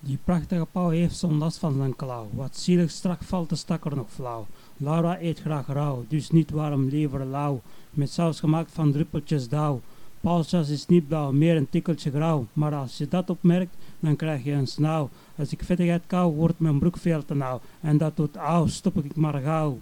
Die prachtige pauw heeft zo'n last van zijn klauw. Wat zielig strak valt de stakker nog flauw. Laura eet graag rauw, dus niet warm, liever lauw. Met saus gemaakt van druppeltjes dauw. Paulsjas is niet blauw, meer een tikkeltje grauw. Maar als je dat opmerkt, dan krijg je een snauw. Als ik vettigheid kou, wordt mijn broek veel te nauw. En dat doet auw, stop ik maar gauw.